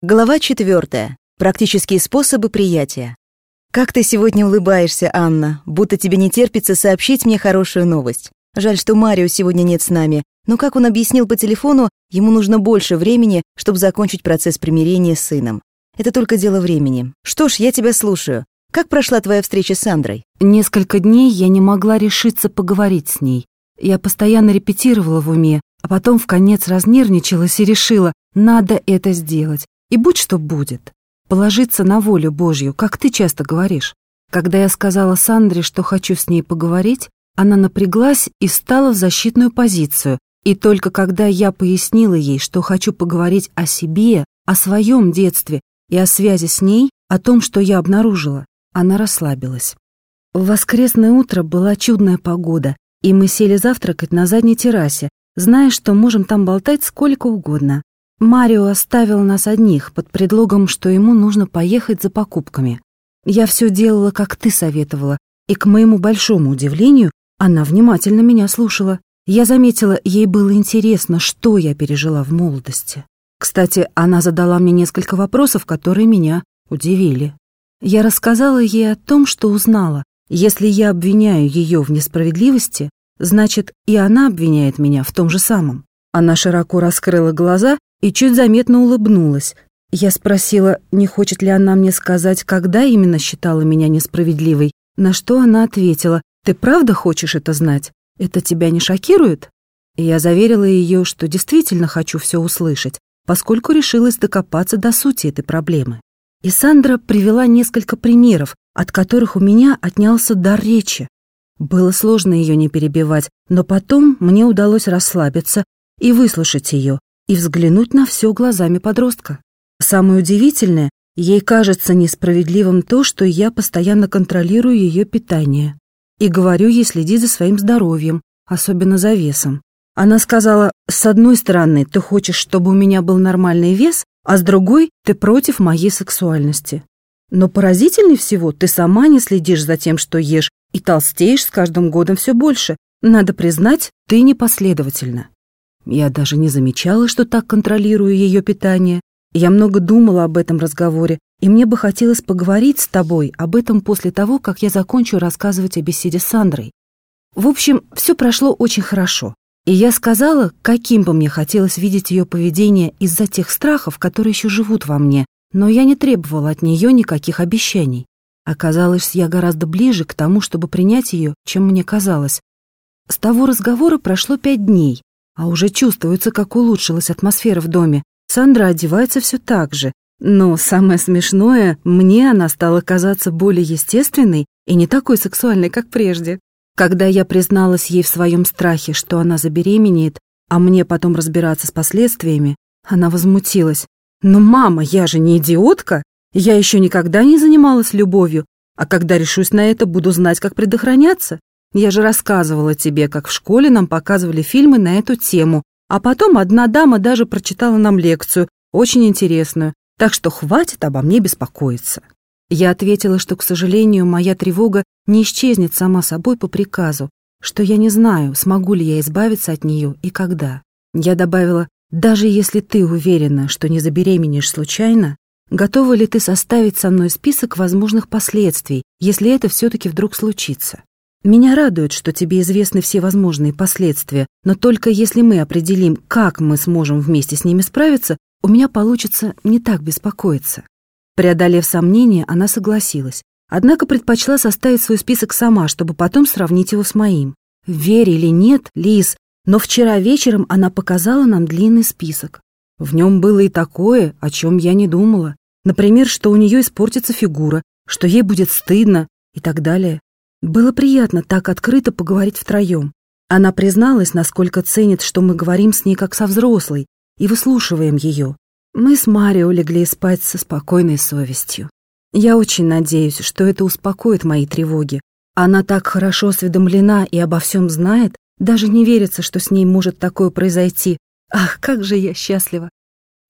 Глава четвертая. Практические способы приятия. Как ты сегодня улыбаешься, Анна, будто тебе не терпится сообщить мне хорошую новость. Жаль, что Марио сегодня нет с нами, но, как он объяснил по телефону, ему нужно больше времени, чтобы закончить процесс примирения с сыном. Это только дело времени. Что ж, я тебя слушаю. Как прошла твоя встреча с Сандрой? Несколько дней я не могла решиться поговорить с ней. Я постоянно репетировала в уме, а потом в конец разнервничалась и решила, надо это сделать. И будь что будет. Положиться на волю Божью, как ты часто говоришь. Когда я сказала Сандре, что хочу с ней поговорить, она напряглась и стала в защитную позицию. И только когда я пояснила ей, что хочу поговорить о себе, о своем детстве и о связи с ней, о том, что я обнаружила, она расслабилась. В воскресное утро была чудная погода, и мы сели завтракать на задней террасе, зная, что можем там болтать сколько угодно. Марио оставил нас одних под предлогом, что ему нужно поехать за покупками. Я все делала, как ты советовала, и, к моему большому удивлению, она внимательно меня слушала. Я заметила, ей было интересно, что я пережила в молодости. Кстати, она задала мне несколько вопросов, которые меня удивили. Я рассказала ей о том, что узнала. Если я обвиняю ее в несправедливости, значит, и она обвиняет меня в том же самом. Она широко раскрыла глаза и чуть заметно улыбнулась. Я спросила, не хочет ли она мне сказать, когда именно считала меня несправедливой, на что она ответила, «Ты правда хочешь это знать? Это тебя не шокирует?» И я заверила ее, что действительно хочу все услышать, поскольку решилась докопаться до сути этой проблемы. И Сандра привела несколько примеров, от которых у меня отнялся дар речи. Было сложно ее не перебивать, но потом мне удалось расслабиться и выслушать ее, и взглянуть на все глазами подростка. Самое удивительное, ей кажется несправедливым то, что я постоянно контролирую ее питание. И говорю ей следить за своим здоровьем, особенно за весом. Она сказала, с одной стороны, ты хочешь, чтобы у меня был нормальный вес, а с другой, ты против моей сексуальности. Но поразительнее всего, ты сама не следишь за тем, что ешь, и толстеешь с каждым годом все больше. Надо признать, ты непоследовательна. Я даже не замечала, что так контролирую ее питание. Я много думала об этом разговоре, и мне бы хотелось поговорить с тобой об этом после того, как я закончу рассказывать о беседе с Сандрой. В общем, все прошло очень хорошо. И я сказала, каким бы мне хотелось видеть ее поведение из-за тех страхов, которые еще живут во мне, но я не требовала от нее никаких обещаний. Оказалось, я гораздо ближе к тому, чтобы принять ее, чем мне казалось. С того разговора прошло пять дней, а уже чувствуется, как улучшилась атмосфера в доме. Сандра одевается все так же. Но самое смешное, мне она стала казаться более естественной и не такой сексуальной, как прежде. Когда я призналась ей в своем страхе, что она забеременеет, а мне потом разбираться с последствиями, она возмутилась. «Но, мама, я же не идиотка! Я еще никогда не занималась любовью, а когда решусь на это, буду знать, как предохраняться. Я же рассказывала тебе, как в школе нам показывали фильмы на эту тему, а потом одна дама даже прочитала нам лекцию, очень интересную, так что хватит обо мне беспокоиться. Я ответила, что, к сожалению, моя тревога не исчезнет сама собой по приказу, что я не знаю, смогу ли я избавиться от нее и когда. Я добавила, даже если ты уверена, что не забеременеешь случайно, готова ли ты составить со мной список возможных последствий, если это все-таки вдруг случится? Меня радует, что тебе известны все возможные последствия, но только если мы определим, как мы сможем вместе с ними справиться, у меня получится не так беспокоиться. Преодолев сомнения, она согласилась. Однако предпочла составить свой список сама, чтобы потом сравнить его с моим. Верь или нет, Лиз, но вчера вечером она показала нам длинный список. В нем было и такое, о чем я не думала. Например, что у нее испортится фигура, что ей будет стыдно и так далее. Было приятно так открыто поговорить втроем. Она призналась, насколько ценит, что мы говорим с ней как со взрослой, и выслушиваем ее. Мы с Марио легли спать со спокойной совестью. Я очень надеюсь, что это успокоит мои тревоги. Она так хорошо осведомлена и обо всем знает, даже не верится, что с ней может такое произойти. Ах, как же я счастлива!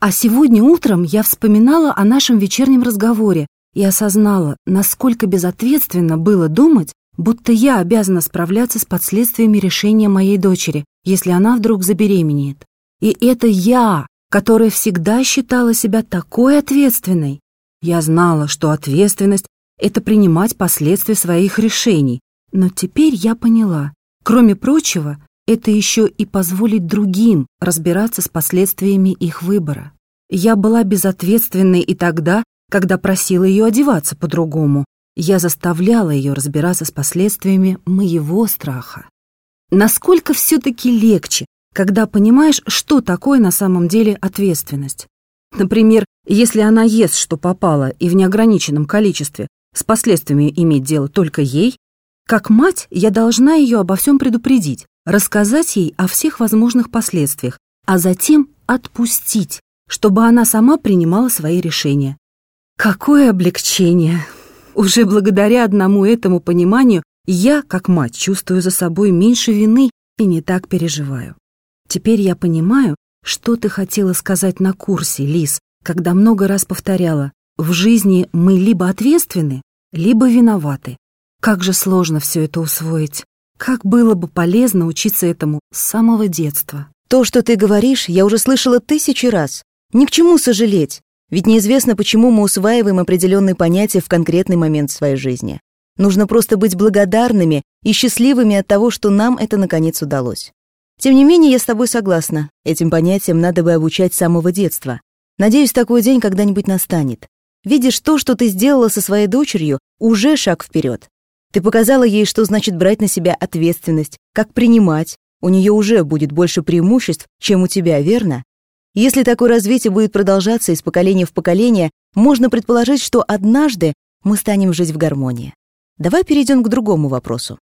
А сегодня утром я вспоминала о нашем вечернем разговоре и осознала, насколько безответственно было думать, будто я обязана справляться с последствиями решения моей дочери, если она вдруг забеременеет. И это я, которая всегда считала себя такой ответственной. Я знала, что ответственность — это принимать последствия своих решений, но теперь я поняла, кроме прочего, это еще и позволить другим разбираться с последствиями их выбора. Я была безответственной и тогда, когда просила ее одеваться по-другому. Я заставляла ее разбираться с последствиями моего страха. Насколько все-таки легче, когда понимаешь, что такое на самом деле ответственность. Например, если она ест, что попало, и в неограниченном количестве, с последствиями иметь дело только ей, как мать я должна ее обо всем предупредить, рассказать ей о всех возможных последствиях, а затем отпустить, чтобы она сама принимала свои решения. Какое облегчение! Уже благодаря одному этому пониманию я, как мать, чувствую за собой меньше вины и не так переживаю. Теперь я понимаю, что ты хотела сказать на курсе, Лис, когда много раз повторяла, в жизни мы либо ответственны, либо виноваты. Как же сложно все это усвоить. Как было бы полезно учиться этому с самого детства. То, что ты говоришь, я уже слышала тысячи раз. Ни к чему сожалеть. Ведь неизвестно, почему мы усваиваем определенные понятия в конкретный момент своей жизни. Нужно просто быть благодарными и счастливыми от того, что нам это наконец удалось. Тем не менее, я с тобой согласна. Этим понятиям надо бы обучать с самого детства. Надеюсь, такой день когда-нибудь настанет. Видишь, то, что ты сделала со своей дочерью, уже шаг вперед. Ты показала ей, что значит брать на себя ответственность, как принимать. У нее уже будет больше преимуществ, чем у тебя, верно? Если такое развитие будет продолжаться из поколения в поколение, можно предположить, что однажды мы станем жить в гармонии. Давай перейдем к другому вопросу.